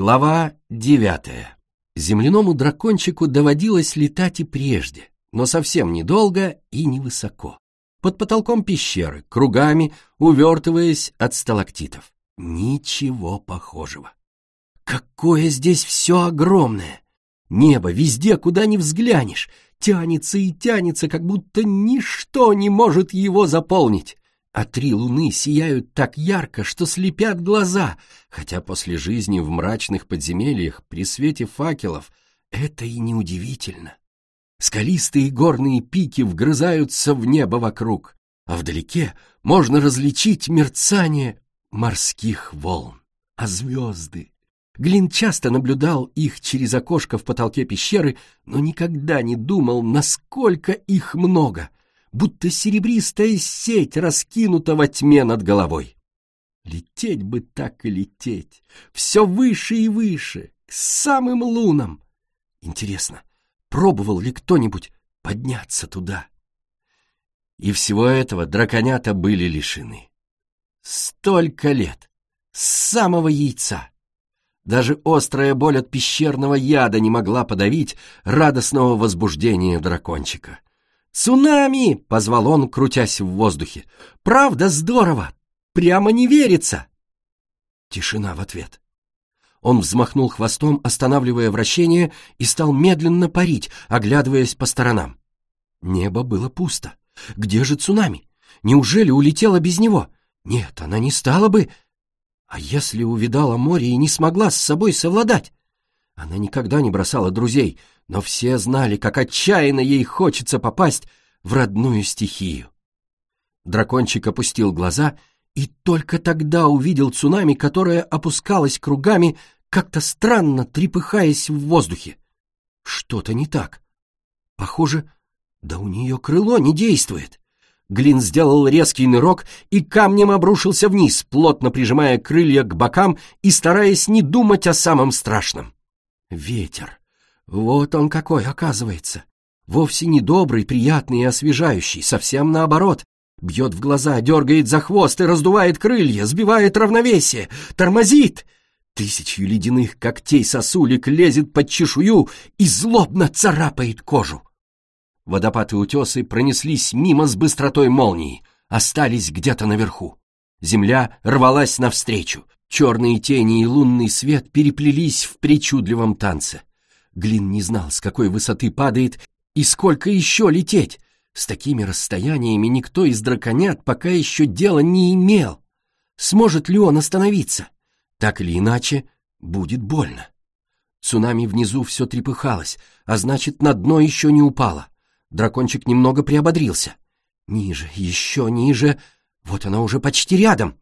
Глава девятая. Земляному дракончику доводилось летать и прежде, но совсем недолго и невысоко. Под потолком пещеры, кругами, увертываясь от сталактитов. Ничего похожего. Какое здесь все огромное! Небо везде, куда ни взглянешь, тянется и тянется, как будто ничто не может его заполнить а три луны сияют так ярко, что слепят глаза, хотя после жизни в мрачных подземельях при свете факелов это и неудивительно. Скалистые горные пики вгрызаются в небо вокруг, а вдалеке можно различить мерцание морских волн. А звезды? Глин часто наблюдал их через окошко в потолке пещеры, но никогда не думал, насколько их много — будто серебристая сеть раскинута во тьме над головой. Лететь бы так и лететь, все выше и выше, к самым лунам. Интересно, пробовал ли кто-нибудь подняться туда? И всего этого драконята были лишены. Столько лет, с самого яйца. Даже острая боль от пещерного яда не могла подавить радостного возбуждения дракончика. «Цунами!» — позвал он, крутясь в воздухе. «Правда здорово! Прямо не верится!» Тишина в ответ. Он взмахнул хвостом, останавливая вращение, и стал медленно парить, оглядываясь по сторонам. Небо было пусто. Где же цунами? Неужели улетела без него? Нет, она не стала бы... А если увидала море и не смогла с собой совладать? Она никогда не бросала друзей, но все знали, как отчаянно ей хочется попасть в родную стихию. Дракончик опустил глаза и только тогда увидел цунами, которое опускалось кругами, как-то странно трепыхаясь в воздухе. Что-то не так. Похоже, да у нее крыло не действует. Глин сделал резкий нырок и камнем обрушился вниз, плотно прижимая крылья к бокам и стараясь не думать о самом страшном. Ветер. Вот он какой, оказывается. Вовсе не добрый, приятный и освежающий, совсем наоборот. Бьет в глаза, дергает за хвост и раздувает крылья, сбивает равновесие, тормозит. Тысячью ледяных когтей сосулек лезет под чешую и злобно царапает кожу. Водопады утесы пронеслись мимо с быстротой молнии, остались где-то наверху. Земля рвалась навстречу, Черные тени и лунный свет переплелись в причудливом танце. Глин не знал, с какой высоты падает и сколько еще лететь. С такими расстояниями никто из драконят пока еще дела не имел. Сможет ли он остановиться? Так или иначе, будет больно. Цунами внизу все трепыхалось, а значит, на дно еще не упало. Дракончик немного приободрился. Ниже, еще ниже. Вот она уже почти рядом.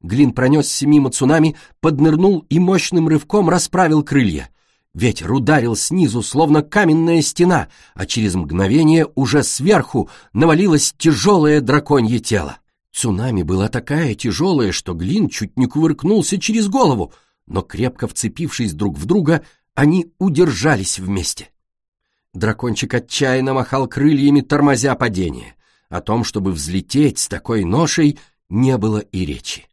Глин пронесся мимо цунами, поднырнул и мощным рывком расправил крылья. Ветер ударил снизу, словно каменная стена, а через мгновение уже сверху навалилось тяжелое драконье тело. Цунами была такая тяжелая, что Глин чуть не кувыркнулся через голову, но крепко вцепившись друг в друга, они удержались вместе. Дракончик отчаянно махал крыльями, тормозя падение. О том, чтобы взлететь с такой ношей, не было и речи.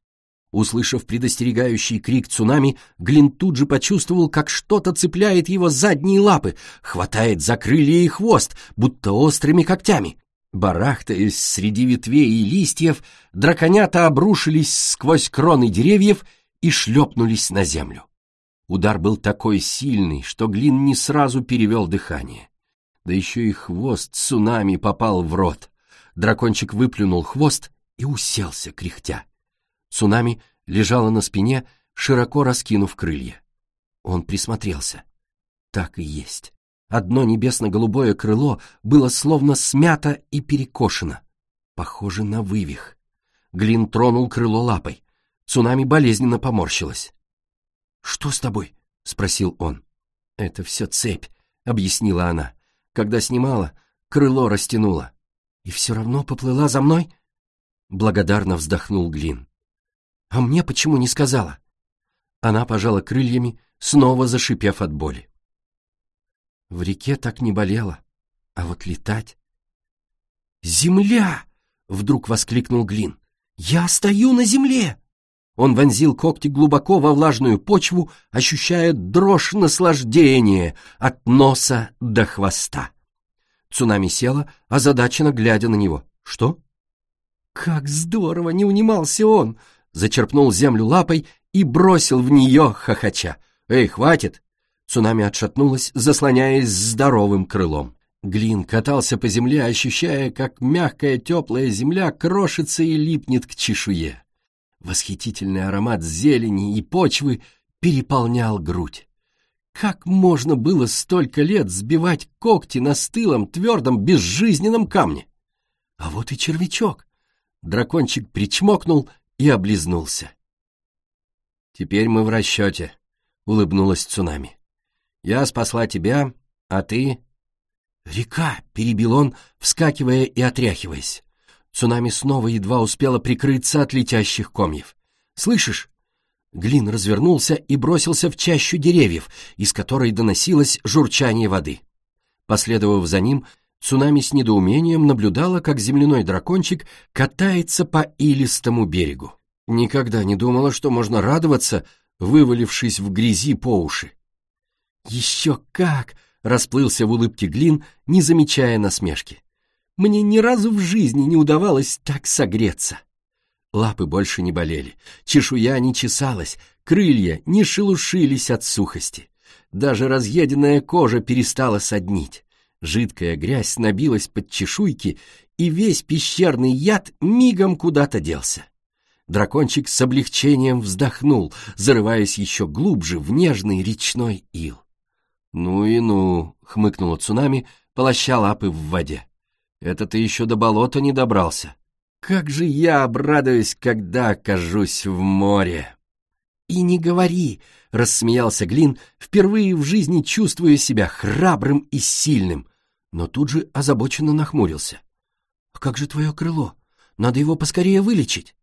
Услышав предостерегающий крик цунами, Глин тут же почувствовал, как что-то цепляет его задние лапы, хватает за крылья и хвост, будто острыми когтями. Барахтаясь среди ветвей и листьев, драконята обрушились сквозь кроны деревьев и шлепнулись на землю. Удар был такой сильный, что Глин не сразу перевел дыхание. Да еще и хвост цунами попал в рот. Дракончик выплюнул хвост и уселся, кряхтя. Цунами лежала на спине, широко раскинув крылья. Он присмотрелся. Так и есть. Одно небесно-голубое крыло было словно смято и перекошено. Похоже на вывих. Глин тронул крыло лапой. Цунами болезненно поморщилась. «Что с тобой?» — спросил он. «Это все цепь», — объяснила она. «Когда снимала, крыло растянула. И все равно поплыла за мной?» Благодарно вздохнул Глин. А мне почему не сказала? Она пожала крыльями, снова зашипев от боли. В реке так не болело, а вот летать... «Земля!» — вдруг воскликнул Глин. «Я стою на земле!» Он вонзил когти глубоко во влажную почву, ощущая дрожь наслаждения от носа до хвоста. Цунами села, озадаченно глядя на него. «Что?» «Как здорово!» — не унимался он! Зачерпнул землю лапой и бросил в нее хохоча. «Эй, хватит!» Цунами отшатнулась, заслоняясь здоровым крылом. Глин катался по земле, ощущая, как мягкая теплая земля крошится и липнет к чешуе. Восхитительный аромат зелени и почвы переполнял грудь. Как можно было столько лет сбивать когти на стылом, твердом, безжизненном камне? А вот и червячок. Дракончик причмокнул и облизнулся. «Теперь мы в расчете», — улыбнулась цунами. «Я спасла тебя, а ты...» «Река!» — перебил он, вскакивая и отряхиваясь. Цунами снова едва успела прикрыться от летящих комьев. «Слышишь?» Глин развернулся и бросился в чащу деревьев, из которой доносилось журчание воды. Последовав за ним, Цунами с недоумением наблюдала, как земляной дракончик катается по илистому берегу. Никогда не думала, что можно радоваться, вывалившись в грязи по уши. «Еще как!» — расплылся в улыбке Глин, не замечая насмешки. Мне ни разу в жизни не удавалось так согреться. Лапы больше не болели, чешуя не чесалась, крылья не шелушились от сухости. Даже разъеденная кожа перестала соднить. Жидкая грязь набилась под чешуйки, и весь пещерный яд мигом куда-то делся. Дракончик с облегчением вздохнул, зарываясь еще глубже в нежный речной ил. «Ну и ну!» — хмыкнула цунами, полоща лапы в воде. Это ты еще до болота не добрался. Как же я обрадуюсь, когда окажусь в море!» «И не говори!» — рассмеялся Глин, впервые в жизни чувствуя себя храбрым и сильным, но тут же озабоченно нахмурился. «А как же твое крыло? Надо его поскорее вылечить!»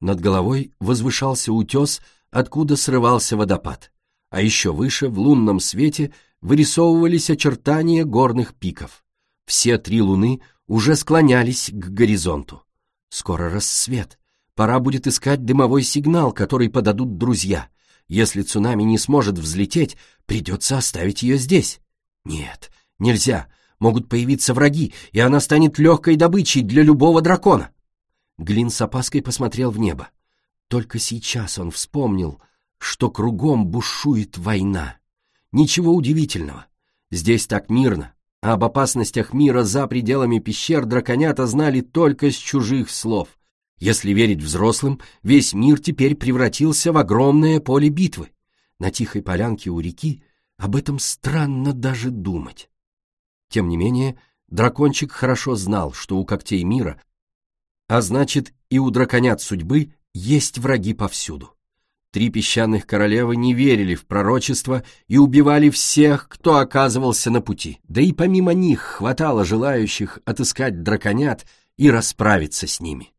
Над головой возвышался утес, откуда срывался водопад, а еще выше, в лунном свете, вырисовывались очертания горных пиков. Все три луны уже склонялись к горизонту. Скоро рассвет. Пора будет искать дымовой сигнал, который подадут друзья. Если цунами не сможет взлететь, придется оставить ее здесь. Нет, нельзя. Могут появиться враги, и она станет легкой добычей для любого дракона. Глин с опаской посмотрел в небо. Только сейчас он вспомнил, что кругом бушует война. Ничего удивительного. Здесь так мирно, а об опасностях мира за пределами пещер драконята знали только с чужих слов. Если верить взрослым, весь мир теперь превратился в огромное поле битвы. На тихой полянке у реки об этом странно даже думать. Тем не менее, дракончик хорошо знал, что у когтей мира, а значит и у драконят судьбы, есть враги повсюду. Три песчаных королевы не верили в пророчество и убивали всех, кто оказывался на пути. Да и помимо них хватало желающих отыскать драконят и расправиться с ними.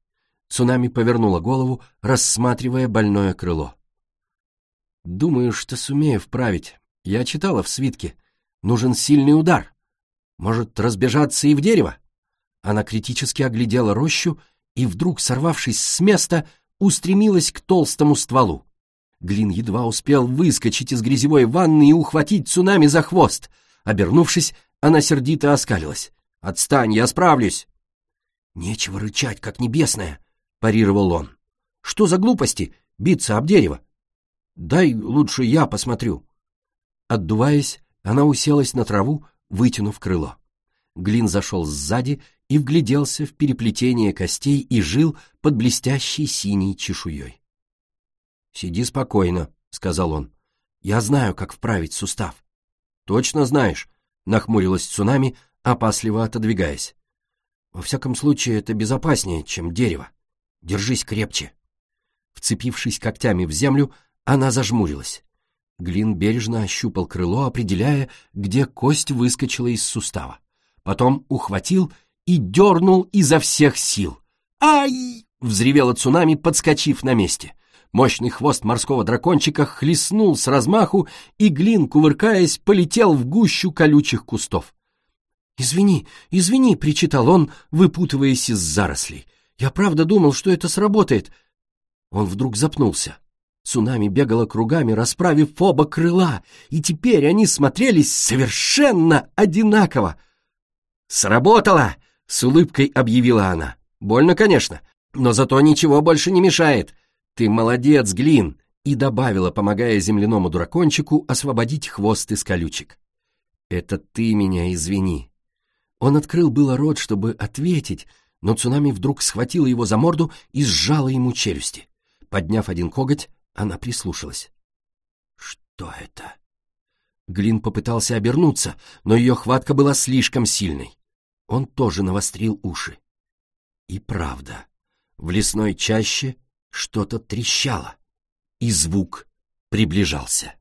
Цунами повернула голову, рассматривая больное крыло. «Думаю, что сумею вправить. Я читала в свитке. Нужен сильный удар. Может, разбежаться и в дерево?» Она критически оглядела рощу и, вдруг сорвавшись с места, устремилась к толстому стволу. Глин едва успел выскочить из грязевой ванны и ухватить цунами за хвост. Обернувшись, она сердито оскалилась. «Отстань, я справлюсь!» «Нечего рычать, как небесная!» — парировал он. «Что за глупости? Биться об дерево!» «Дай лучше я посмотрю!» Отдуваясь, она уселась на траву, вытянув крыло. Глин зашел сзади и вгляделся в переплетение костей и жил под блестящей синей чешуей. «Сиди спокойно», — сказал он. «Я знаю, как вправить сустав». «Точно знаешь?» — нахмурилась цунами, опасливо отодвигаясь. «Во всяком случае, это безопаснее, чем дерево. Держись крепче». Вцепившись когтями в землю, она зажмурилась. Глин бережно ощупал крыло, определяя, где кость выскочила из сустава. Потом ухватил и дернул изо всех сил. «Ай!» — взревела цунами, подскочив на месте. Мощный хвост морского дракончика хлестнул с размаху, и Глин, кувыркаясь, полетел в гущу колючих кустов. «Извини, извини!» — причитал он, выпутываясь из зарослей. «Я правда думал, что это сработает». Он вдруг запнулся. Цунами бегала кругами, расправив оба крыла, и теперь они смотрелись совершенно одинаково. «Сработало!» — с улыбкой объявила она. «Больно, конечно, но зато ничего больше не мешает. Ты молодец, Глин!» и добавила, помогая земляному дракончику освободить хвост из колючек. «Это ты меня извини». Он открыл было рот, чтобы ответить, но цунами вдруг схватила его за морду и сжала ему челюсти. Подняв один коготь, она прислушалась. «Что это?» Глин попытался обернуться, но ее хватка была слишком сильной. Он тоже навострил уши. И правда, в лесной чаще что-то трещало, и звук приближался.